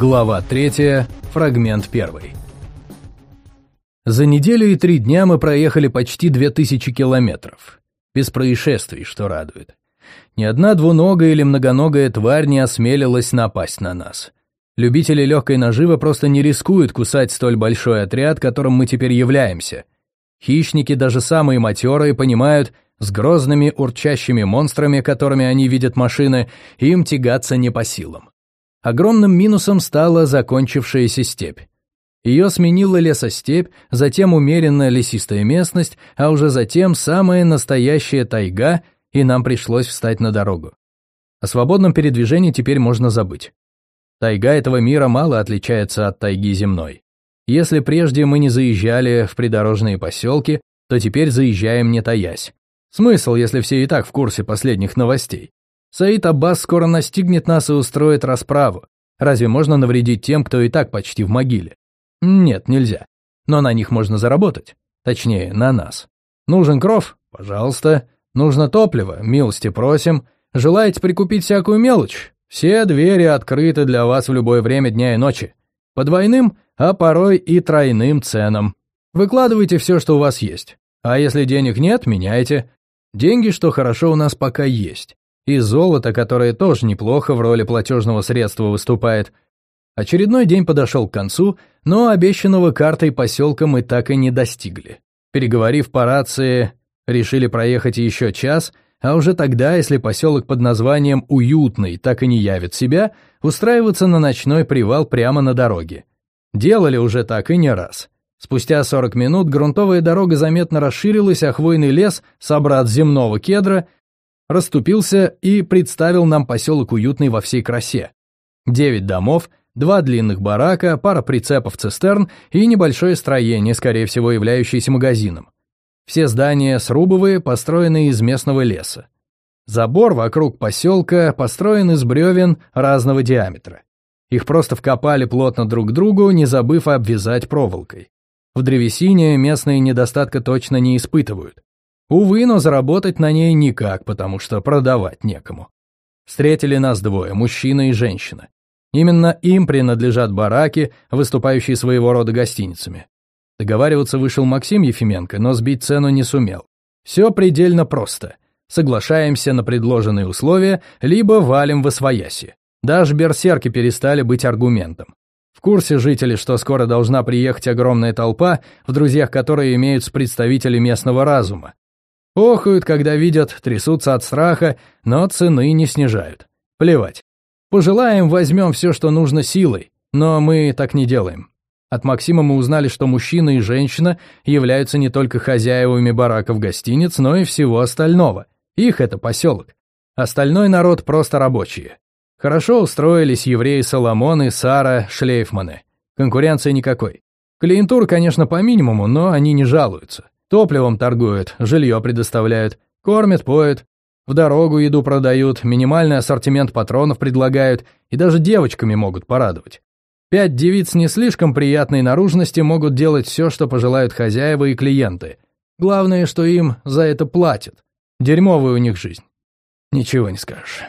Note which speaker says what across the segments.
Speaker 1: Глава 3, фрагмент 1. За неделю и три дня мы проехали почти 2000 километров. Без происшествий, что радует. Ни одна двуногая или многоногая тварь не осмелилась напасть на нас. Любители легкой наживы просто не рискуют кусать столь большой отряд, которым мы теперь являемся. Хищники, даже самые матерые, понимают, с грозными урчащими монстрами, которыми они видят машины, им тягаться не по силам. Огромным минусом стала закончившаяся степь. Ее сменила лесостепь, затем умеренная лесистая местность, а уже затем самая настоящая тайга, и нам пришлось встать на дорогу. О свободном передвижении теперь можно забыть. Тайга этого мира мало отличается от тайги земной. Если прежде мы не заезжали в придорожные поселки, то теперь заезжаем не таясь. Смысл, если все и так в курсе последних новостей? Саид Аббас скоро настигнет нас и устроит расправу. Разве можно навредить тем, кто и так почти в могиле? Нет, нельзя. Но на них можно заработать. Точнее, на нас. Нужен кров? Пожалуйста. Нужно топливо? Милости просим. Желаете прикупить всякую мелочь? Все двери открыты для вас в любое время дня и ночи. По двойным, а порой и тройным ценам. Выкладывайте все, что у вас есть. А если денег нет, меняйте. Деньги, что хорошо, у нас пока есть. И золото, которое тоже неплохо в роли платежного средства выступает. Очередной день подошел к концу, но обещанного картой поселка мы так и не достигли. Переговорив по рации, решили проехать еще час – а уже тогда, если поселок под названием «Уютный» так и не явит себя, устраиваться на ночной привал прямо на дороге. Делали уже так и не раз. Спустя 40 минут грунтовая дорога заметно расширилась, а хвойный лес, собрат земного кедра, расступился и представил нам поселок Уютный во всей красе. Девять домов, два длинных барака, пара прицепов-цистерн и небольшое строение, скорее всего являющееся магазином. Все здания срубовые, построенные из местного леса. Забор вокруг поселка построен из бревен разного диаметра. Их просто вкопали плотно друг к другу, не забыв обвязать проволокой. В древесине местные недостатка точно не испытывают. Увы, но заработать на ней никак, потому что продавать некому. Встретили нас двое, мужчина и женщина. Именно им принадлежат бараки, выступающие своего рода гостиницами. Договариваться вышел Максим Ефименко, но сбить цену не сумел. Все предельно просто. Соглашаемся на предложенные условия, либо валим в освояси. Даже берсерки перестали быть аргументом. В курсе жители, что скоро должна приехать огромная толпа, в друзьях которой имеются представители местного разума. Охают, когда видят, трясутся от страха, но цены не снижают. Плевать. Пожелаем, возьмем все, что нужно силой, но мы так не делаем. От Максима мы узнали, что мужчина и женщина являются не только хозяевами бараков гостиниц, но и всего остального. Их это поселок. Остальной народ просто рабочие. Хорошо устроились евреи Соломон и Сара Шлейфманы. Конкуренции никакой. Клиентур, конечно, по минимуму, но они не жалуются. Топливом торгуют, жилье предоставляют, кормят, поют, в дорогу еду продают, минимальный ассортимент патронов предлагают и даже девочками могут порадовать. Пять девиц не слишком приятной наружности могут делать все, что пожелают хозяева и клиенты. Главное, что им за это платят. Дерьмовая у них жизнь. Ничего не скажешь.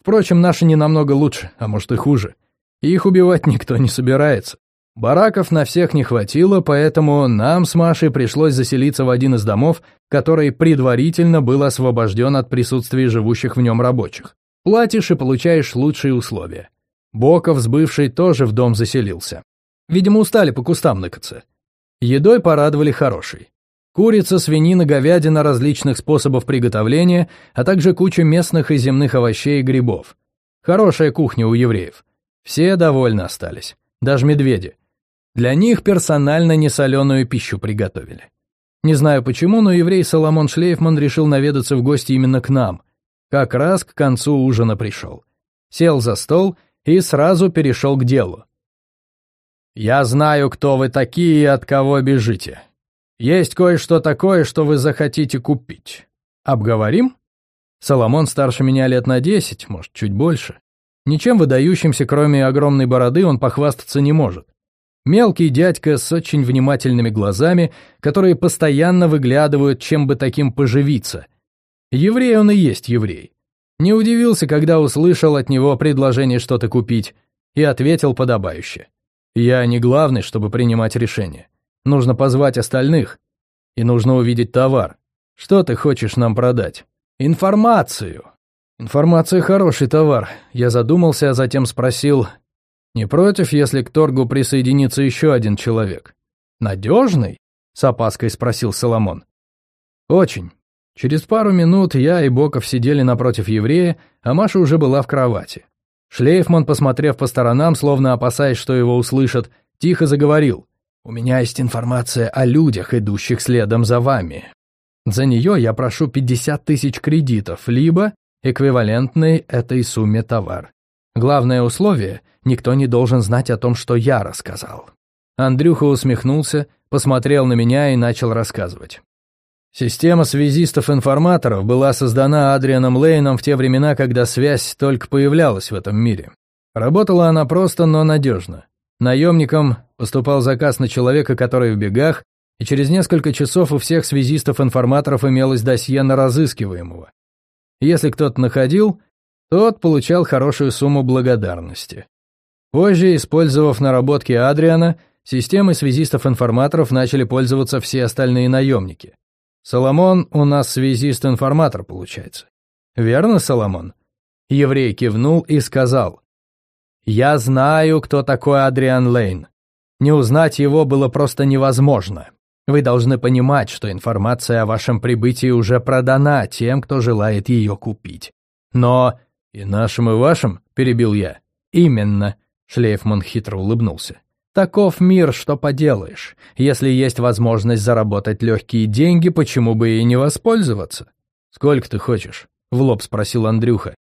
Speaker 1: Впрочем, наши не намного лучше, а может и хуже. Их убивать никто не собирается. Бараков на всех не хватило, поэтому нам с Машей пришлось заселиться в один из домов, который предварительно был освобожден от присутствия живущих в нем рабочих. Платишь и получаешь лучшие условия. Боков с бывшей тоже в дом заселился. Видимо, устали по кустам ныкаться. Едой порадовали хорошей. Курица, свинина, говядина различных способов приготовления, а также куча местных и земных овощей и грибов. Хорошая кухня у евреев. Все довольны остались. Даже медведи. Для них персонально несоленую пищу приготовили. Не знаю почему, но еврей Соломон Шлейфман решил наведаться в гости именно к нам. Как раз к концу ужина пришел. Сел за стол и сразу перешел к делу. «Я знаю, кто вы такие и от кого бежите. Есть кое-что такое, что вы захотите купить. Обговорим?» Соломон старше меня лет на десять, может, чуть больше. Ничем выдающимся, кроме огромной бороды, он похвастаться не может. Мелкий дядька с очень внимательными глазами, которые постоянно выглядывают, чем бы таким поживиться. Еврей он и есть еврей. Не удивился, когда услышал от него предложение что-то купить. и ответил подобающе. «Я не главный, чтобы принимать решение. Нужно позвать остальных, и нужно увидеть товар. Что ты хочешь нам продать? Информацию!» «Информация – хороший товар», – я задумался, а затем спросил, «Не против, если к торгу присоединится еще один человек?» «Надежный?» – с опаской спросил Соломон. «Очень. Через пару минут я и Боков сидели напротив еврея, а Маша уже была в кровати. Шлейфман, посмотрев по сторонам, словно опасаясь, что его услышат, тихо заговорил. «У меня есть информация о людях, идущих следом за вами. За нее я прошу 50 тысяч кредитов, либо эквивалентный этой сумме товар. Главное условие – никто не должен знать о том, что я рассказал. Андрюха усмехнулся, посмотрел на меня и начал рассказывать. Система связистов-информаторов была создана Адрианом Лейном в те времена, когда связь только появлялась в этом мире. Работала она просто, но надежно. Наемникам поступал заказ на человека, который в бегах, и через несколько часов у всех связистов-информаторов имелось досье на разыскиваемого. Если кто-то находил, тот получал хорошую сумму благодарности. Позже, использовав наработки Адриана, системой связистов-информаторов начали пользоваться все остальные наемники. Соломон у нас связист-информатор получается. Верно, Соломон? Еврей кивнул и сказал. «Я знаю, кто такой Адриан Лейн. Не узнать его было просто невозможно. Вы должны понимать, что информация о вашем прибытии уже продана тем, кто желает ее купить. Но и нашим, и вашим, перебил я. Именно, Шлейфман хитро улыбнулся. Таков мир, что поделаешь. Если есть возможность заработать легкие деньги, почему бы и не воспользоваться? Сколько ты хочешь? В лоб спросил Андрюха.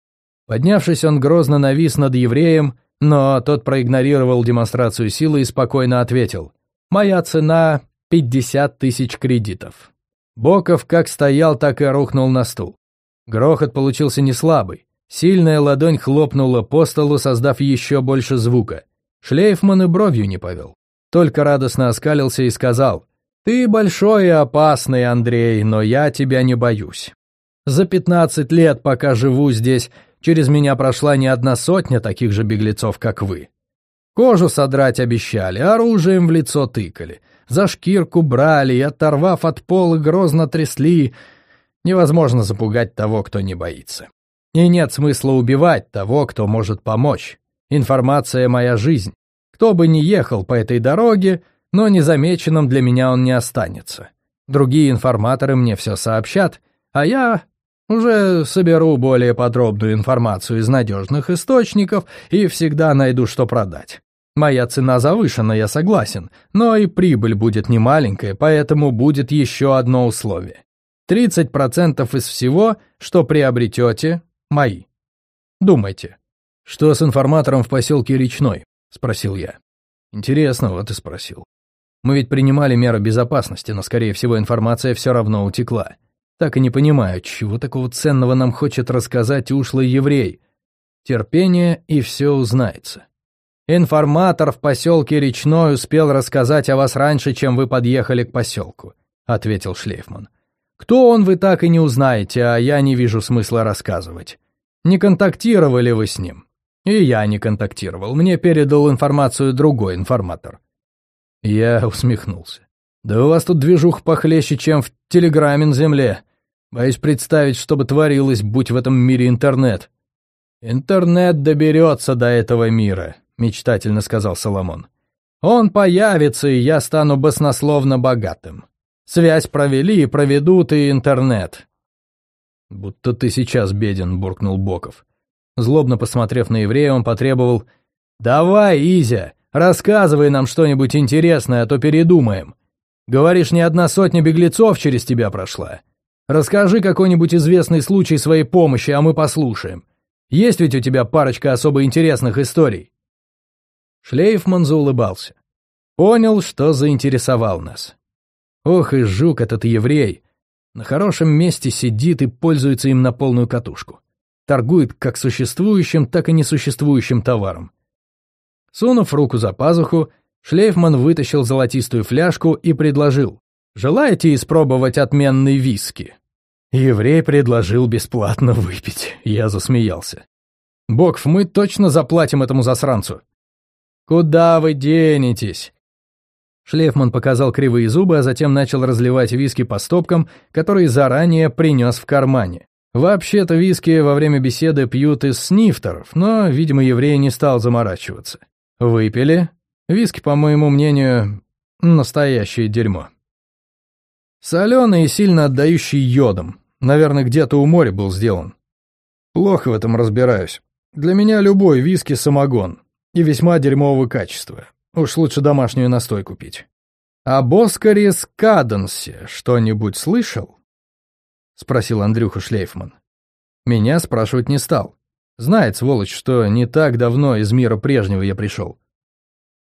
Speaker 1: Поднявшись, он грозно навис над евреем, но тот проигнорировал демонстрацию силы и спокойно ответил. «Моя цена Пятьдесят тысяч кредитов. Боков как стоял, так и рухнул на стул. Грохот получился не слабый. Сильная ладонь хлопнула по столу, создав еще больше звука. Шлейфман и бровью не повел. Только радостно оскалился и сказал, «Ты большой и опасный, Андрей, но я тебя не боюсь. За пятнадцать лет, пока живу здесь, через меня прошла не одна сотня таких же беглецов, как вы. Кожу содрать обещали, оружием в лицо тыкали, за шкирку брали и, оторвав от пола, грозно трясли. Невозможно запугать того, кто не боится. И нет смысла убивать того, кто может помочь. Информация — моя жизнь. Кто бы ни ехал по этой дороге, но незамеченным для меня он не останется. Другие информаторы мне все сообщат, а я уже соберу более подробную информацию из надежных источников и всегда найду, что продать. Моя цена завышена, я согласен, но и прибыль будет немаленькая, поэтому будет еще одно условие. 30% из всего, что приобретете, мои. Думайте. Что с информатором в поселке Речной? Спросил я. Интересно, вот и спросил. Мы ведь принимали меры безопасности, но, скорее всего, информация все равно утекла. Так и не понимаю, чего такого ценного нам хочет рассказать ушлый еврей. Терпение, и все узнается. «Информатор в поселке Речной успел рассказать о вас раньше, чем вы подъехали к поселку», — ответил Шлейфман. «Кто он, вы так и не узнаете, а я не вижу смысла рассказывать. Не контактировали вы с ним?» «И я не контактировал. Мне передал информацию другой информатор». Я усмехнулся. «Да у вас тут движух похлеще, чем в телеграме на земле. Боюсь представить, что бы творилось, будь в этом мире интернет». «Интернет доберется до этого мира», — мечтательно сказал Соломон. «Он появится, и я стану баснословно богатым. Связь провели и проведут, и интернет». «Будто ты сейчас беден», — буркнул Боков. Злобно посмотрев на еврея, он потребовал «Давай, Изя, рассказывай нам что-нибудь интересное, а то передумаем. Говоришь, не одна сотня беглецов через тебя прошла. Расскажи какой-нибудь известный случай своей помощи, а мы послушаем. Есть ведь у тебя парочка особо интересных историй?» Шлейфман заулыбался. Понял, что заинтересовал нас. Ох и жук этот еврей. На хорошем месте сидит и пользуется им на полную катушку. Торгует как существующим, так и несуществующим товаром. Сунув руку за пазуху, Шлейфман вытащил золотистую фляжку и предложил. «Желаете испробовать отменный виски?» Еврей предложил бесплатно выпить. Я засмеялся. «Бокф, мы точно заплатим этому засранцу. Куда вы денетесь?» Шлейфман показал кривые зубы, а затем начал разливать виски по стопкам, которые заранее принес в кармане. Вообще-то виски во время беседы пьют из снифтеров, но, видимо, еврей не стал заморачиваться. Выпили. Виски, по моему мнению, настоящее дерьмо. Соленый и сильно отдающий йодом. Наверное, где-то у моря был сделан. Плохо в этом разбираюсь. Для меня любой виски самогон. И весьма дерьмового качества. Уж лучше домашнюю настой купить. Об Оскаре Скаденсе что-нибудь слышал? Спросил Андрюха Шлейфман. Меня спрашивать не стал. Знает, сволочь, что не так давно из мира прежнего я пришел.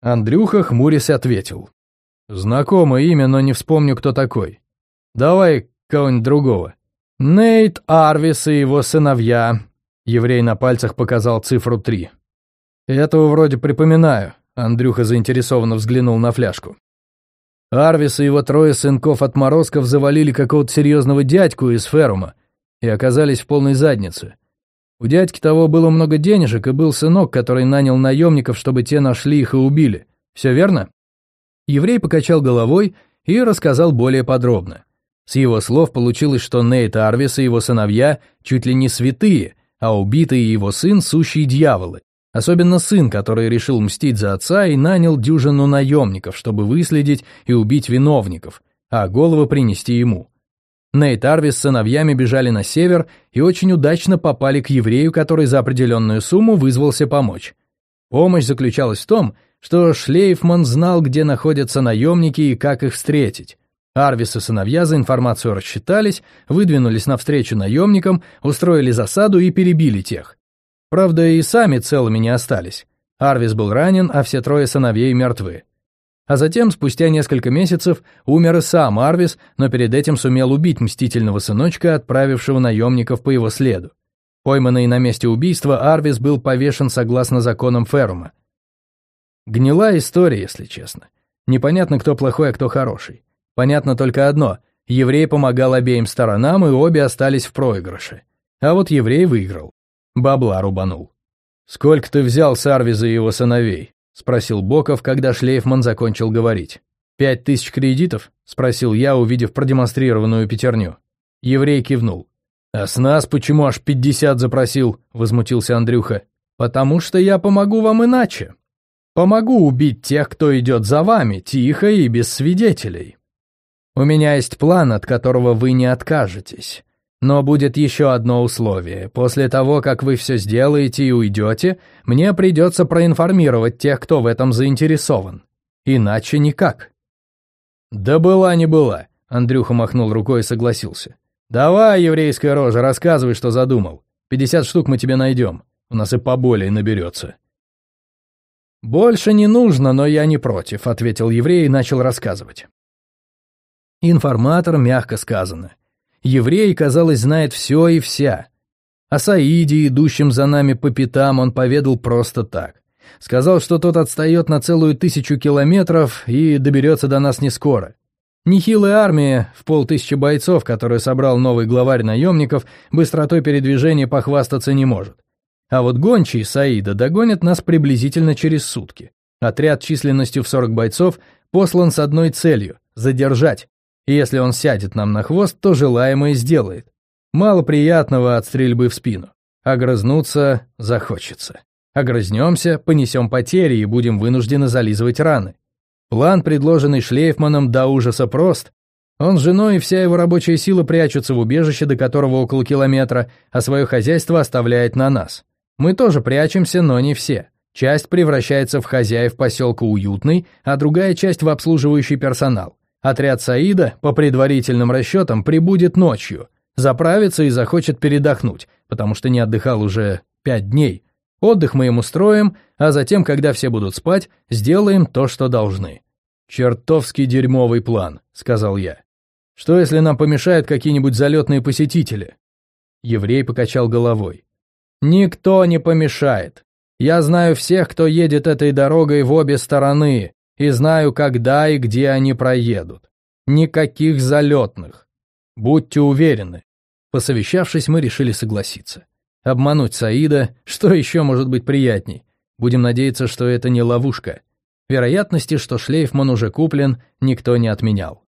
Speaker 1: Андрюха, хмурясь, ответил. Знакомое имя, но не вспомню, кто такой. Давай кого-нибудь другого. Нейт Арвис и его сыновья. Еврей на пальцах показал цифру три. «Этого вроде припоминаю», — Андрюха заинтересованно взглянул на фляжку. Арвис и его трое сынков-отморозков завалили какого-то серьезного дядьку из Ферума и оказались в полной заднице. У дядьки того было много денежек, и был сынок, который нанял наемников, чтобы те нашли их и убили. Все верно? Еврей покачал головой и рассказал более подробно. С его слов получилось, что Нейт Арвис и его сыновья чуть ли не святые, а убитый его сын – сущие дьяволы. Особенно сын, который решил мстить за отца и нанял дюжину наемников, чтобы выследить и убить виновников, а головы принести ему. Нейт Арвис с сыновьями бежали на север и очень удачно попали к еврею, который за определенную сумму вызвался помочь. Помощь заключалась в том, что Шлейфман знал, где находятся наемники и как их встретить. Арвис и сыновья за информацию рассчитались, выдвинулись навстречу наемникам, устроили засаду и перебили тех. Правда, и сами целыми не остались. Арвис был ранен, а все трое сыновей мертвы. А затем, спустя несколько месяцев, умер и сам Арвис, но перед этим сумел убить мстительного сыночка, отправившего наемников по его следу. Пойманный на месте убийства, Арвис был повешен согласно законам Ферума. Гнила история, если честно. Непонятно, кто плохой, а кто хороший. Понятно только одно – еврей помогал обеим сторонам, и обе остались в проигрыше. А вот еврей выиграл. Бабла рубанул. «Сколько ты взял с Арвиза и его сыновей?» — спросил Боков, когда Шлейфман закончил говорить. «Пять тысяч кредитов?» — спросил я, увидев продемонстрированную пятерню. Еврей кивнул. «А с нас почему аж пятьдесят запросил?» — возмутился Андрюха. «Потому что я помогу вам иначе. Помогу убить тех, кто идет за вами, тихо и без свидетелей. У меня есть план, от которого вы не откажетесь. Но будет еще одно условие. После того, как вы все сделаете и уйдете, мне придется проинформировать тех, кто в этом заинтересован. Иначе никак». «Да была не была», — Андрюха махнул рукой и согласился. «Давай, еврейская рожа, рассказывай, что задумал. Пятьдесят штук мы тебе найдем. У нас и поболее наберется». «Больше не нужно, но я не против», — ответил еврей и начал рассказывать. Информатор, мягко сказано. Еврей, казалось, знает все и вся. О Саиде, идущем за нами по пятам, он поведал просто так. Сказал, что тот отстает на целую тысячу километров и доберется до нас не скоро. Нехилая армия в полтысячи бойцов, которую собрал новый главарь наемников, быстротой передвижения похвастаться не может. А вот гончий Саида догонит нас приблизительно через сутки. Отряд численностью в 40 бойцов послан с одной целью – задержать. Если он сядет нам на хвост, то желаемое сделает. Мало приятного от стрельбы в спину. Огрызнуться захочется. Огрызнемся, понесем потери и будем вынуждены зализывать раны. План, предложенный Шлейфманом, до ужаса прост. Он с женой и вся его рабочая сила прячутся в убежище, до которого около километра, а свое хозяйство оставляет на нас. Мы тоже прячемся, но не все. Часть превращается в хозяев поселка Уютный, а другая часть в обслуживающий персонал. Отряд Саида, по предварительным расчетам, прибудет ночью, заправится и захочет передохнуть, потому что не отдыхал уже пять дней. Отдых мы ему строим, а затем, когда все будут спать, сделаем то, что должны. «Чертовски дерьмовый план», — сказал я. «Что, если нам помешают какие-нибудь залетные посетители?» Еврей покачал головой. «Никто не помешает. Я знаю всех, кто едет этой дорогой в обе стороны, и знаю, когда и где они проедут. Никаких залетных. Будьте уверены. Посовещавшись, мы решили согласиться. Обмануть Саида, что еще может быть приятней? Будем надеяться, что это не ловушка. Вероятности, что Шлейфман уже куплен, никто не отменял.